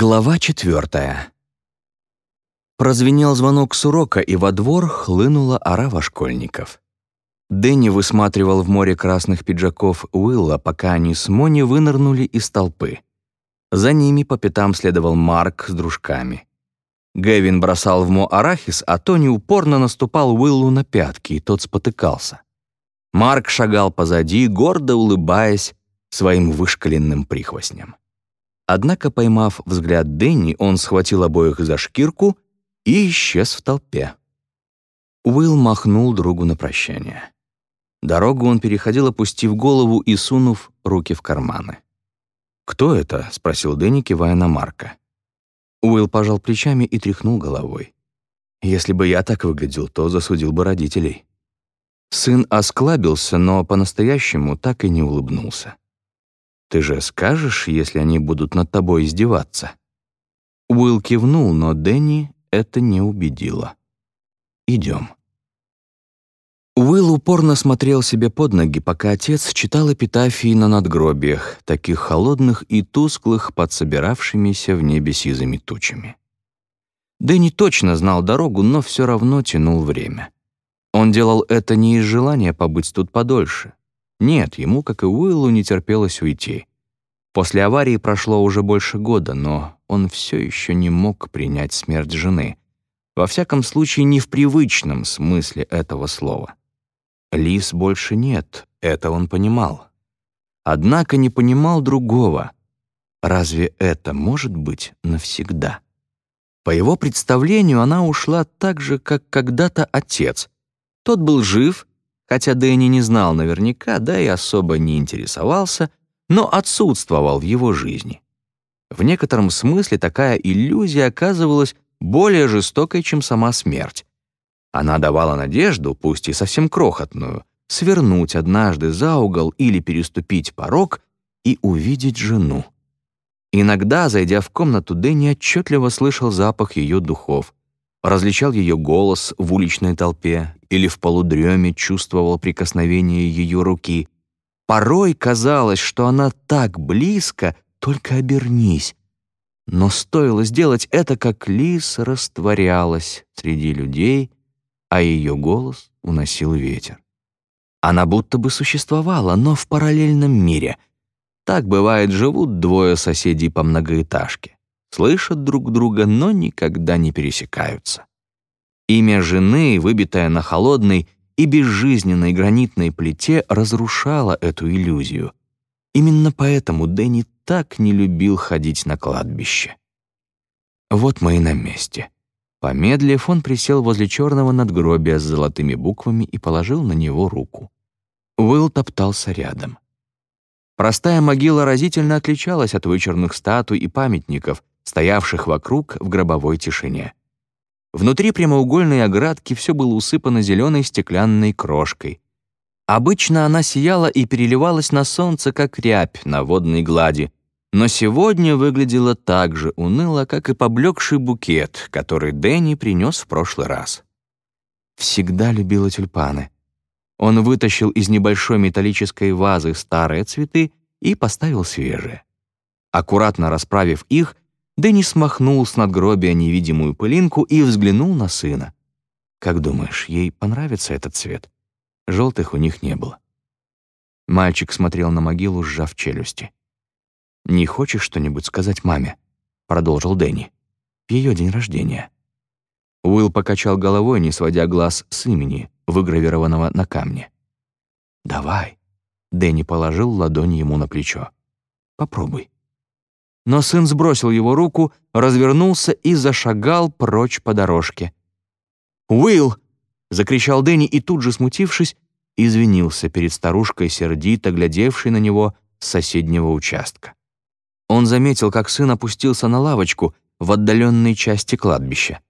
Глава четвертая. Прозвенел звонок с урока, и во двор хлынула орава школьников. Дэнни высматривал в море красных пиджаков Уилла, пока они с Мони вынырнули из толпы. За ними по пятам следовал Марк с дружками. Гэвин бросал в Мо арахис, а Тони упорно наступал Уиллу на пятки, и тот спотыкался. Марк шагал позади, гордо улыбаясь своим вышкаленным прихвостням. Однако, поймав взгляд Дэнни, он схватил обоих за шкирку и исчез в толпе. Уилл махнул другу на прощание. Дорогу он переходил, опустив голову и сунув руки в карманы. «Кто это?» — спросил Дэнни, кивая на Марка. Уилл пожал плечами и тряхнул головой. «Если бы я так выглядел, то засудил бы родителей». Сын осклабился, но по-настоящему так и не улыбнулся. Ты же скажешь, если они будут над тобой издеваться?» Уилл кивнул, но Дэнни это не убедило. «Идем». Уилл упорно смотрел себе под ноги, пока отец читал эпитафии на надгробиях, таких холодных и тусклых под собиравшимися в небе сизыми тучами. Дэнни точно знал дорогу, но все равно тянул время. Он делал это не из желания побыть тут подольше. Нет, ему, как и Уиллу, не терпелось уйти. После аварии прошло уже больше года, но он все еще не мог принять смерть жены. Во всяком случае, не в привычном смысле этого слова. Лис больше нет, это он понимал. Однако не понимал другого. Разве это может быть навсегда? По его представлению, она ушла так же, как когда-то отец. Тот был жив хотя Дэнни не знал наверняка, да и особо не интересовался, но отсутствовал в его жизни. В некотором смысле такая иллюзия оказывалась более жестокой, чем сама смерть. Она давала надежду, пусть и совсем крохотную, свернуть однажды за угол или переступить порог и увидеть жену. Иногда, зайдя в комнату, Дэнни отчетливо слышал запах ее духов, различал ее голос в уличной толпе или в полудреме чувствовал прикосновение ее руки. Порой казалось, что она так близко, только обернись. Но стоило сделать это, как лис растворялась среди людей, а ее голос уносил ветер. Она будто бы существовала, но в параллельном мире. Так бывает, живут двое соседей по многоэтажке слышат друг друга, но никогда не пересекаются. Имя жены, выбитое на холодной и безжизненной гранитной плите, разрушало эту иллюзию. Именно поэтому Дэнни так не любил ходить на кладбище. Вот мы и на месте. Помедлив, он присел возле черного надгробия с золотыми буквами и положил на него руку. Уилл топтался рядом. Простая могила разительно отличалась от вычурных статуй и памятников, стоявших вокруг в гробовой тишине. Внутри прямоугольной оградки все было усыпано зеленой стеклянной крошкой. Обычно она сияла и переливалась на солнце, как рябь на водной глади, но сегодня выглядела так же уныло, как и поблекший букет, который Дэнни принес в прошлый раз. Всегда любила тюльпаны. Он вытащил из небольшой металлической вазы старые цветы и поставил свежие. Аккуратно расправив их, Дэнни смахнул с надгробия невидимую пылинку и взглянул на сына. «Как думаешь, ей понравится этот цвет?» Желтых у них не было. Мальчик смотрел на могилу, сжав челюсти. «Не хочешь что-нибудь сказать маме?» — продолжил Дэнни. «В ее день рождения». Уилл покачал головой, не сводя глаз с имени, выгравированного на камне. «Давай». Дэнни положил ладонь ему на плечо. «Попробуй» но сын сбросил его руку, развернулся и зашагал прочь по дорожке. «Уилл!» — закричал Дэнни и тут же, смутившись, извинился перед старушкой, сердито глядевшей на него с соседнего участка. Он заметил, как сын опустился на лавочку в отдаленной части кладбища.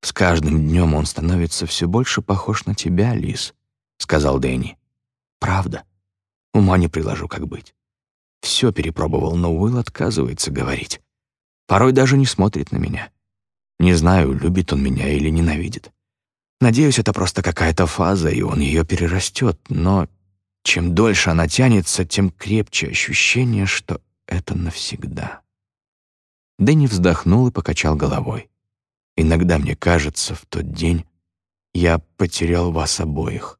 «С каждым днем он становится все больше похож на тебя, Лис», — сказал Дэнни. «Правда. Ума не приложу, как быть. Все перепробовал, но Уилл отказывается говорить. Порой даже не смотрит на меня. Не знаю, любит он меня или ненавидит. Надеюсь, это просто какая-то фаза, и он ее перерастет, но чем дольше она тянется, тем крепче ощущение, что это навсегда. Дэнни вздохнул и покачал головой. «Иногда мне кажется, в тот день я потерял вас обоих».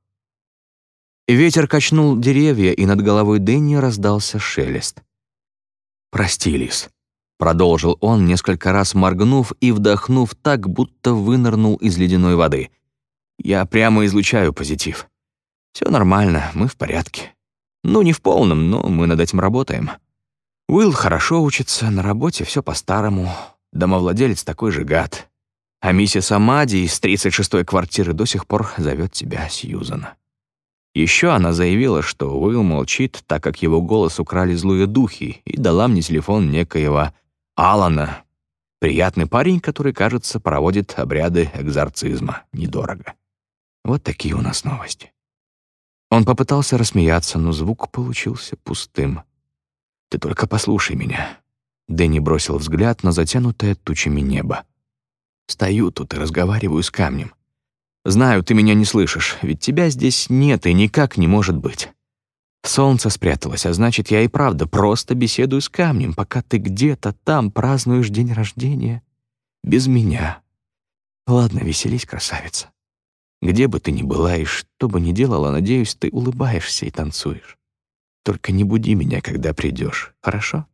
Ветер качнул деревья, и над головой Дэнни раздался шелест. «Прости, Лис», — продолжил он, несколько раз моргнув и вдохнув так, будто вынырнул из ледяной воды. «Я прямо излучаю позитив. Все нормально, мы в порядке. Ну, не в полном, но мы над этим работаем. Уилл хорошо учится, на работе все по-старому. Домовладелец такой же гад. А миссис Амади из 36-й квартиры до сих пор зовет тебя Сьюзан. Еще она заявила, что Уилл молчит, так как его голос украли злые духи, и дала мне телефон некоего Алана. Приятный парень, который, кажется, проводит обряды экзорцизма. Недорого. Вот такие у нас новости. Он попытался рассмеяться, но звук получился пустым. «Ты только послушай меня». Дэнни бросил взгляд на затянутое тучами небо. «Стою тут и разговариваю с камнем. Знаю, ты меня не слышишь, ведь тебя здесь нет и никак не может быть. Солнце спряталось, а значит, я и правда просто беседую с камнем, пока ты где-то там празднуешь день рождения. Без меня. Ладно, веселись, красавица. Где бы ты ни была и что бы ни делала, надеюсь, ты улыбаешься и танцуешь. Только не буди меня, когда придешь, хорошо?»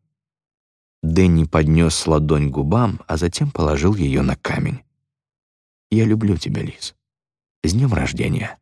Дэнни поднес ладонь к губам, а затем положил ее на камень. «Я люблю тебя, Лиз. С днем рождения!»